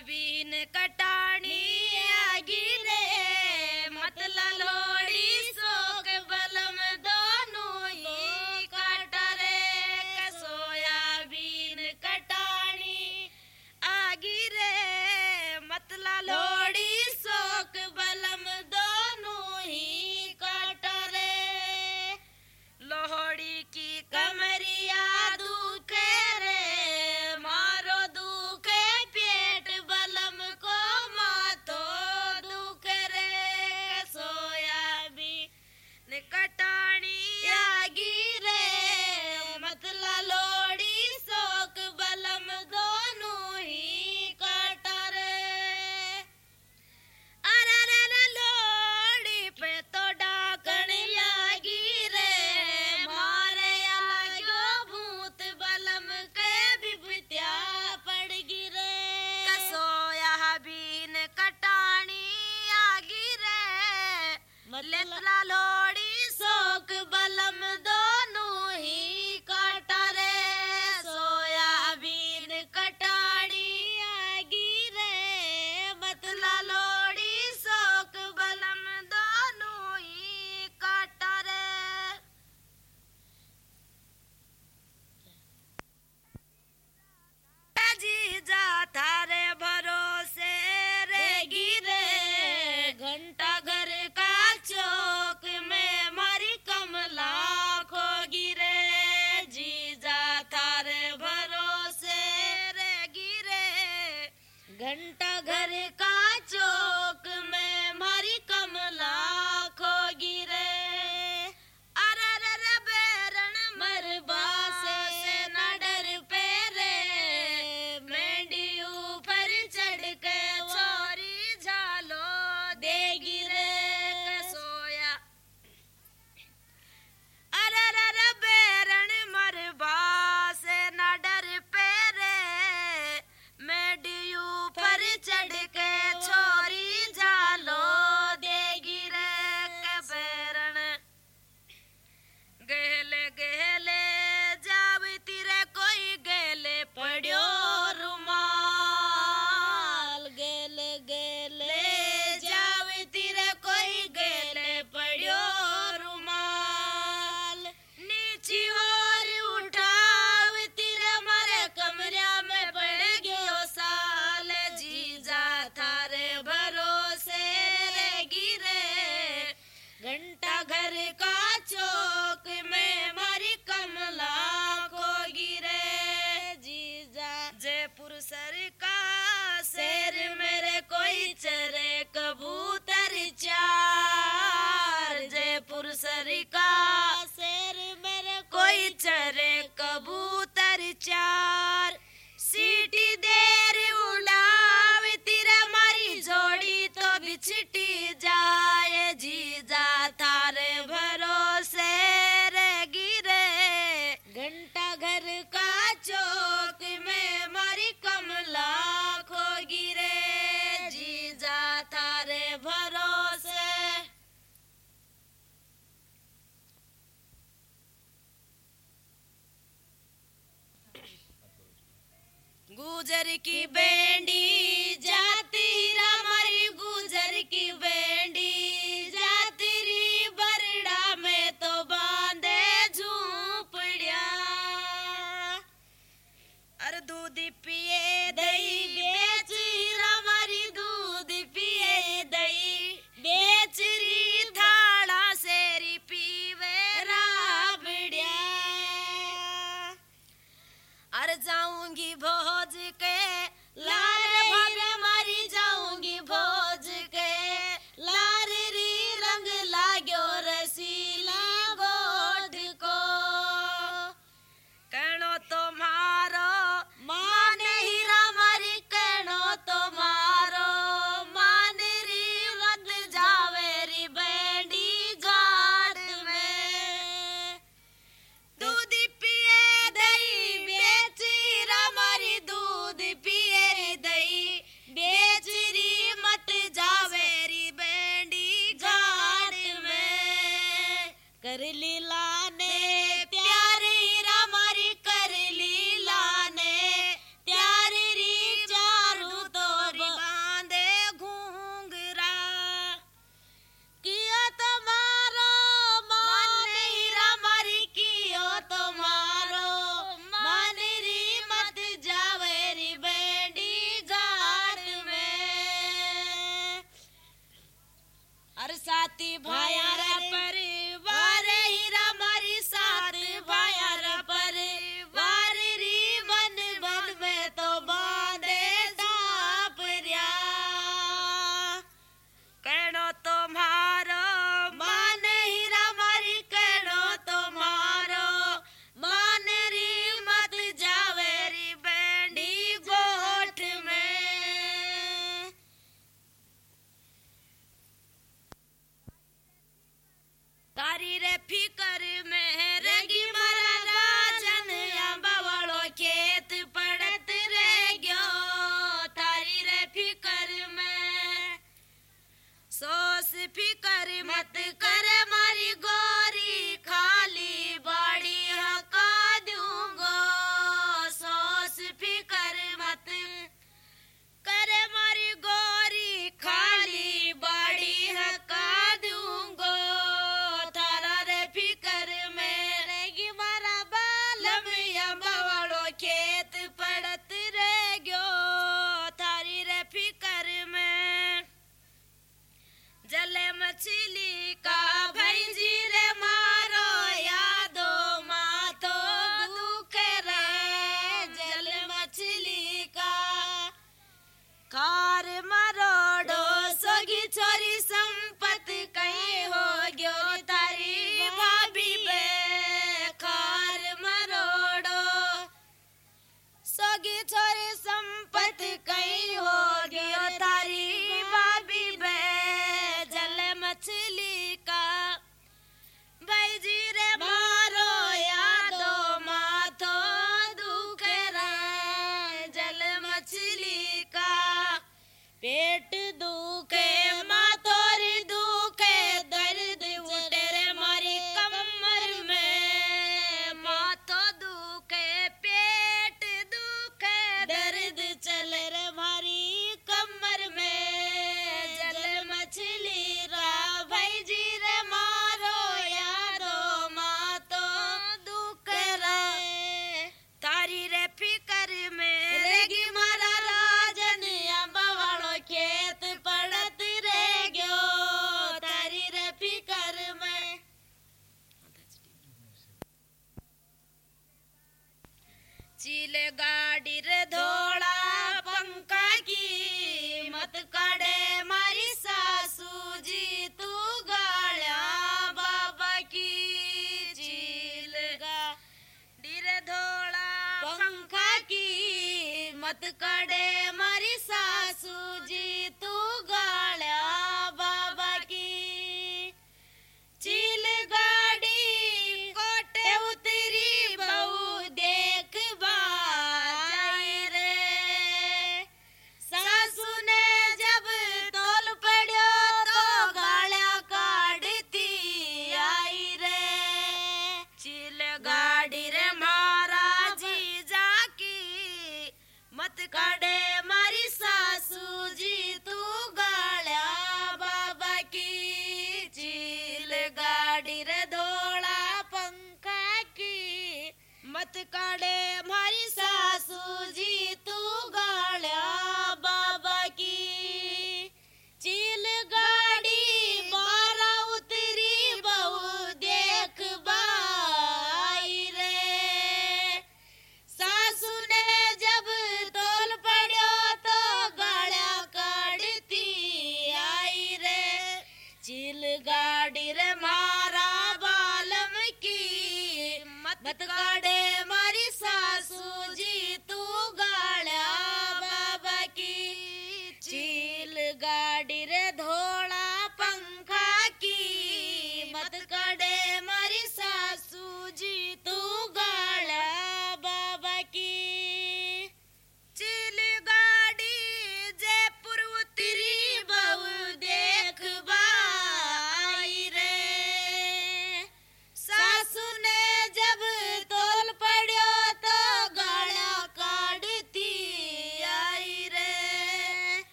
Soybean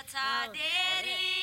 învăța de rii.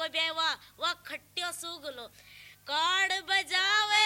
को बेवा वा वा खट्टियो सूगलो काड़ बजावे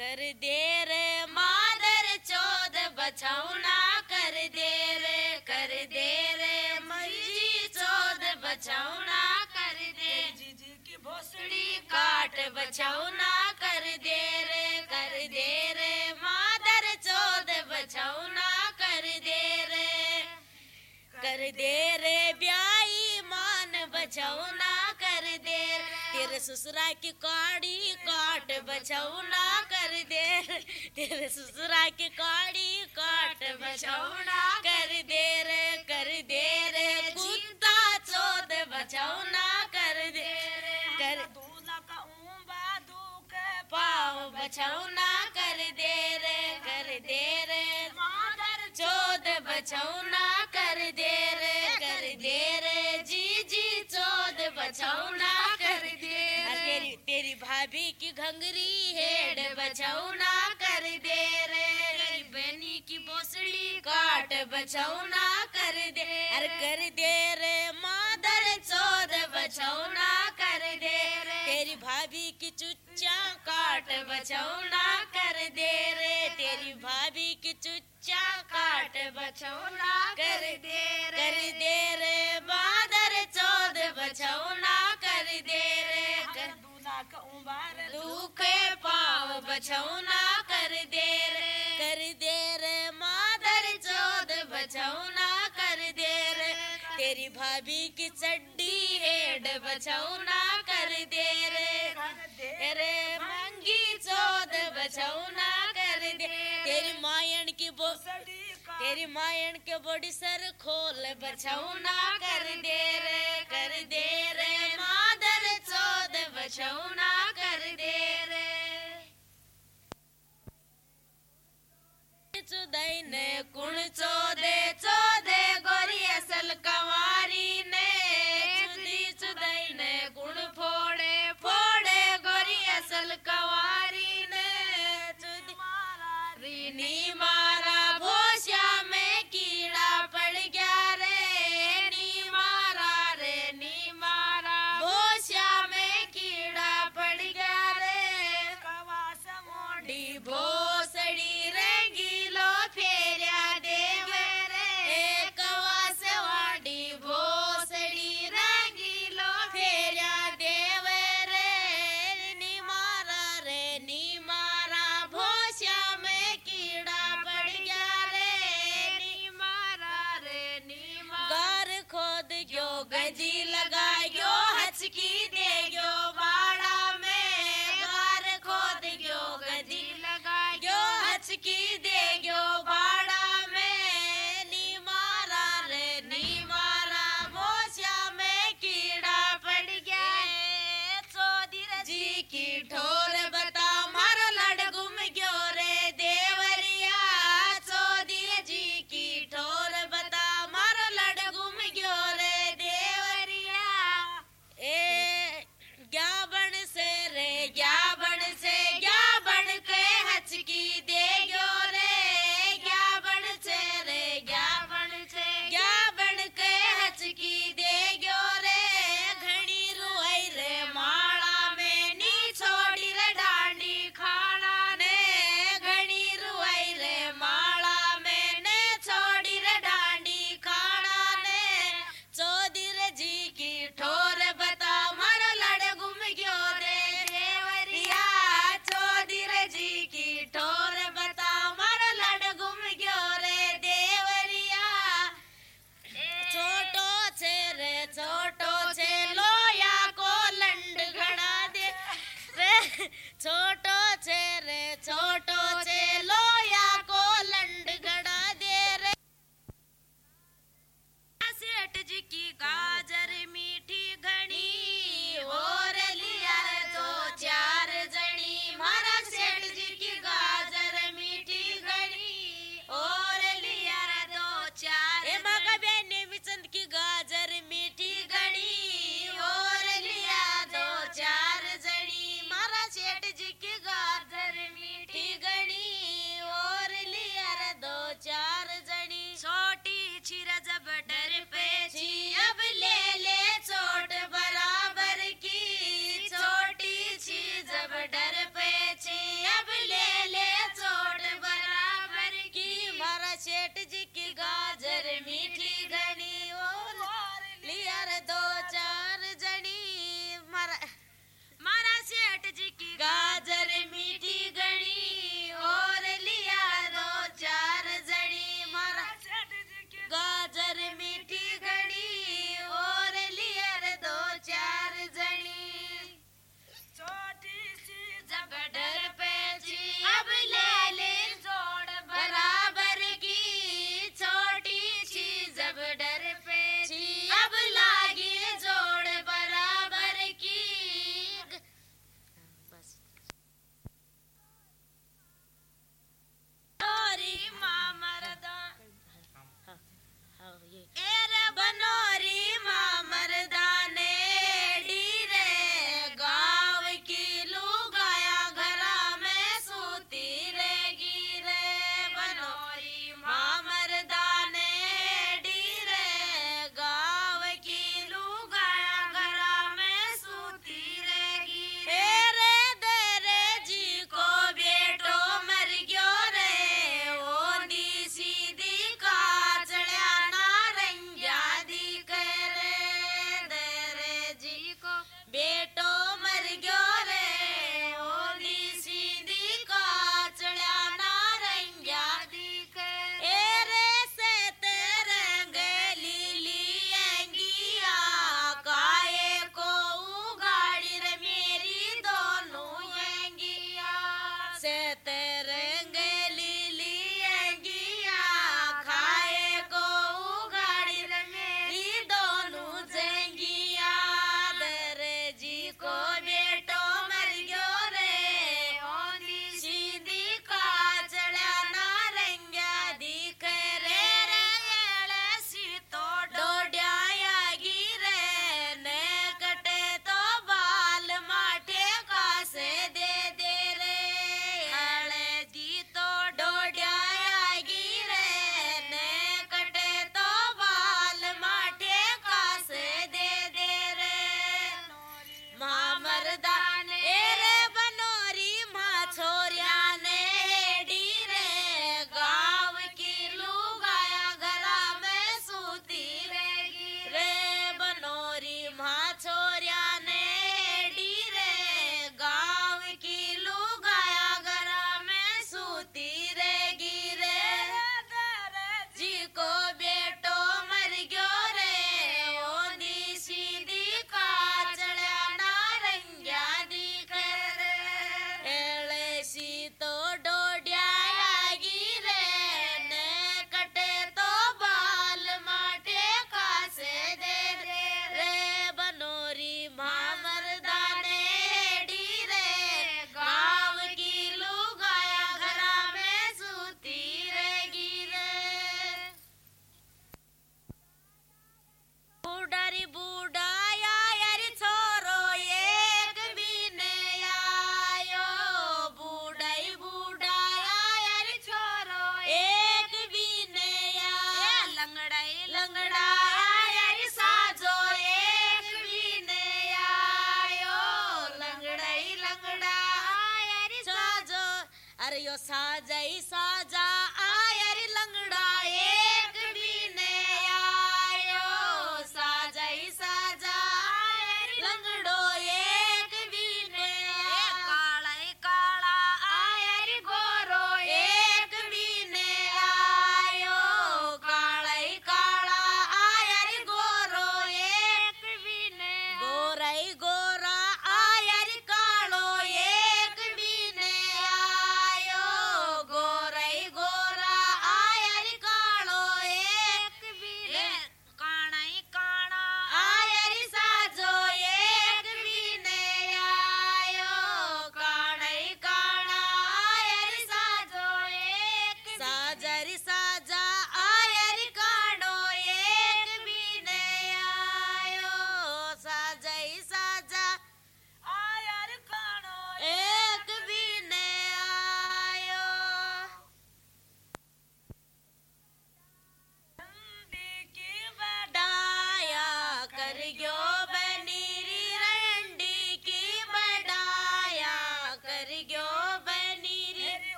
कर दे रे मादर चौद बछौना कर दे रे कर दे रे मजी चौद बछौना कर दे। जीजी की भोसड़ी काट बछौना कर दे रे कर दे रे मादर चौद बछौना कर दे रे। कर दे रे ब्याई मान बछौना तेरे ससुरा की काड़ी काट बछौना कर दे। तेरे ससुरा की काड़ी काट बछौना कर दे रे, कर दे रे। कुत्ता चोद बछौना कर दे। रे कर पाव बछौना कर दे रे, कर दे रे। चौद बछौना कर दे रे, कर दे रे। जी बछौना कर दे रे। तेरी तेरी भाभी की घंगरी हेड बछौना कर दे रे। तेरी बहनी की बोसड़ी काट बछौना कर दे अरे कर दे रे मादर चौद बछौना कर दे रे। तेरी भाभी की चुच्चा काट बछौना कर दे रे। तेरी भाभी की चुच्चा काट दे कर दे बछौना कर दे कर दे मादर चौद, बछौना कर दे रे। तेरी भाभी की चड्डी हेड, बछौना कर दे रे। कर दे रे मंगी चौद, बछौना कर दे। तेरी मायन की बो, तेरी मायन के बॉडी सर खोल, बछौना कर दे रे। कर दे रे मादर चौद, बछौना कर दे रे चुदई ने कुण चो दे गोरी असल कंवारी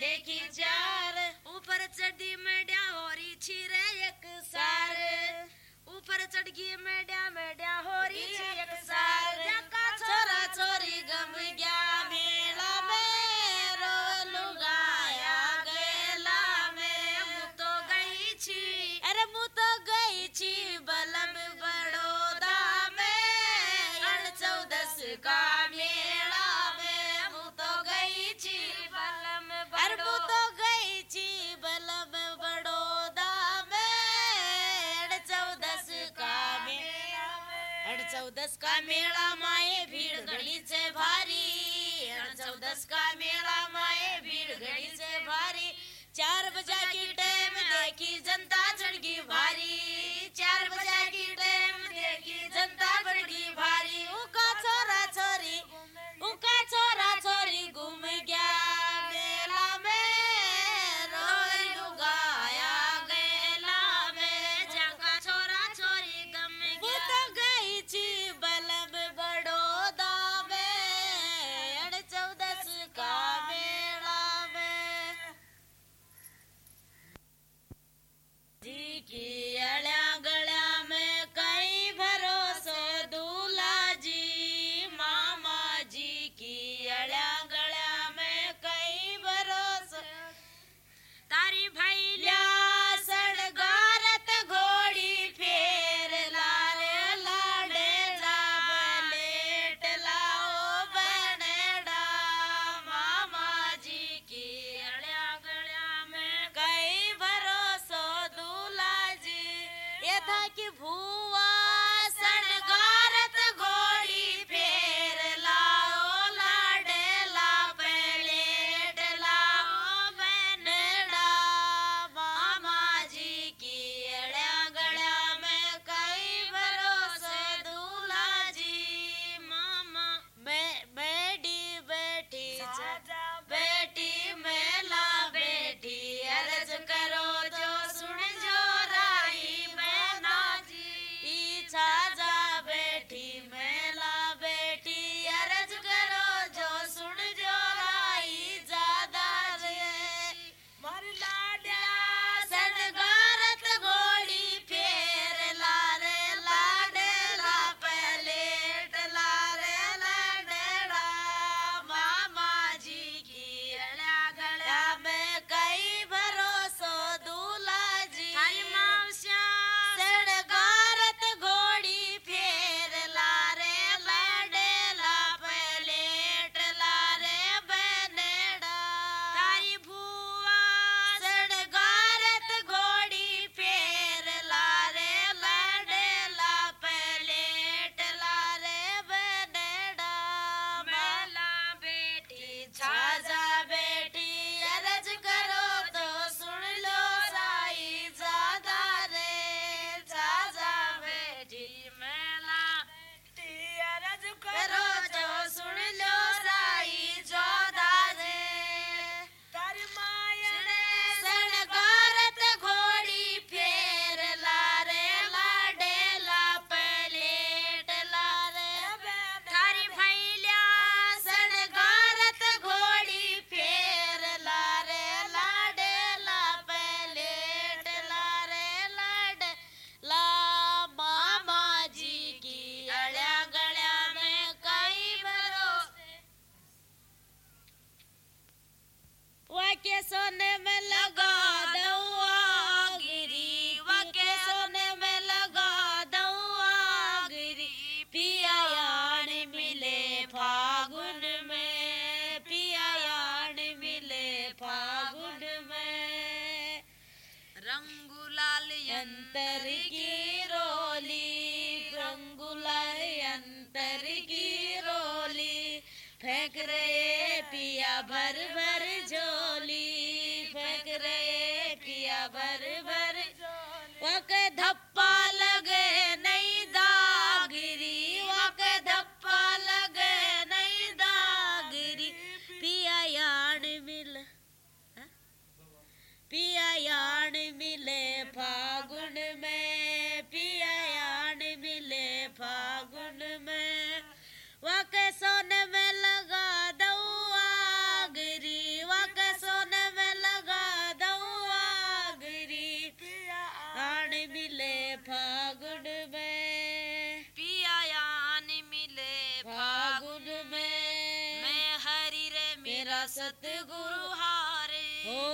देखी चार ऊपर चढ़ी मेड्या हो रही छीरे एक सार ऊपर चढ़ गई मेडिया मेडिया हो रही एक चौदस का मेला माए भीड़ गली से भारी। चौदस का मेला माए भीड़ गली से भारी। चार बजा की टाइम देखी जनता चढ़गी भारी। चार बजा की टाइम देखी जनता बढ़गी भारी।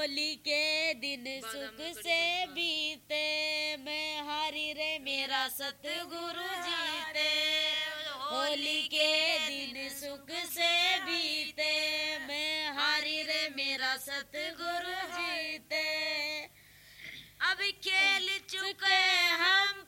होली के दिन सुख से बीते। मैं हारी रे मेरा सतगुरु जीते। होली के दिन सुख से बीते। मैं हारी रे मेरा सतगुरु जीते। अब खेल चुके हम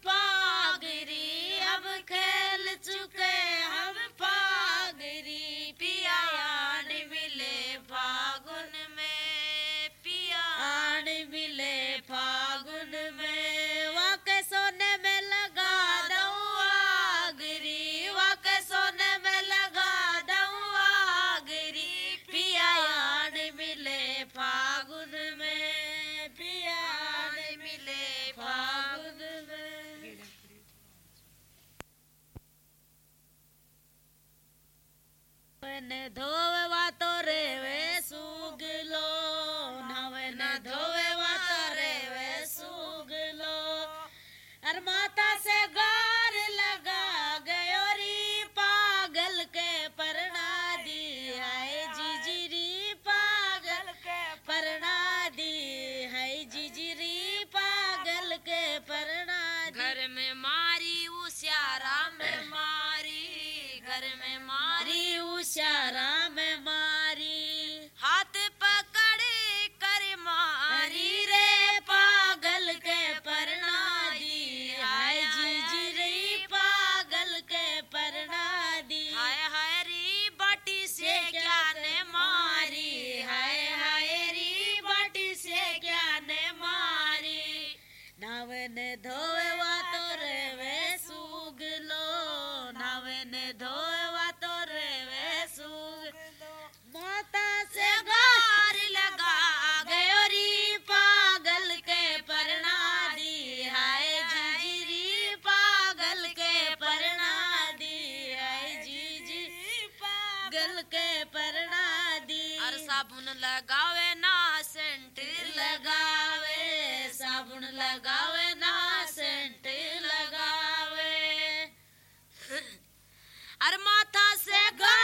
धोव साबुन लगावे ना सेंट लगावे। साबुन लगावे ना सेंट लगावे। अरे माथा से गा